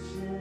是